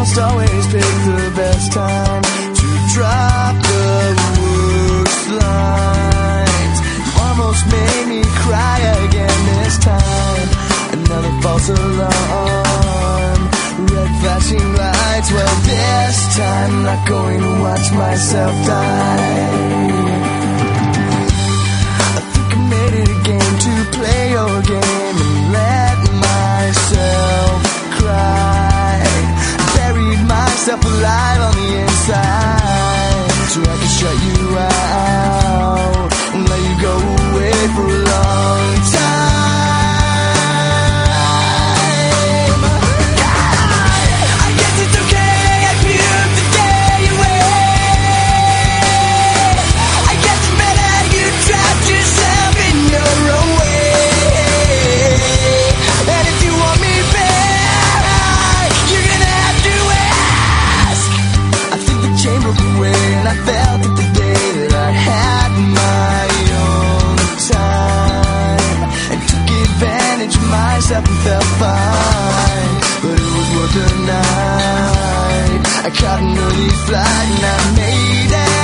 almost always pick the best time to drop the worst lines. You almost made me cry again this time. Another false alarm, red flashing lights. Well, this time I'm not going to watch myself die. I caught an early flight and I made it.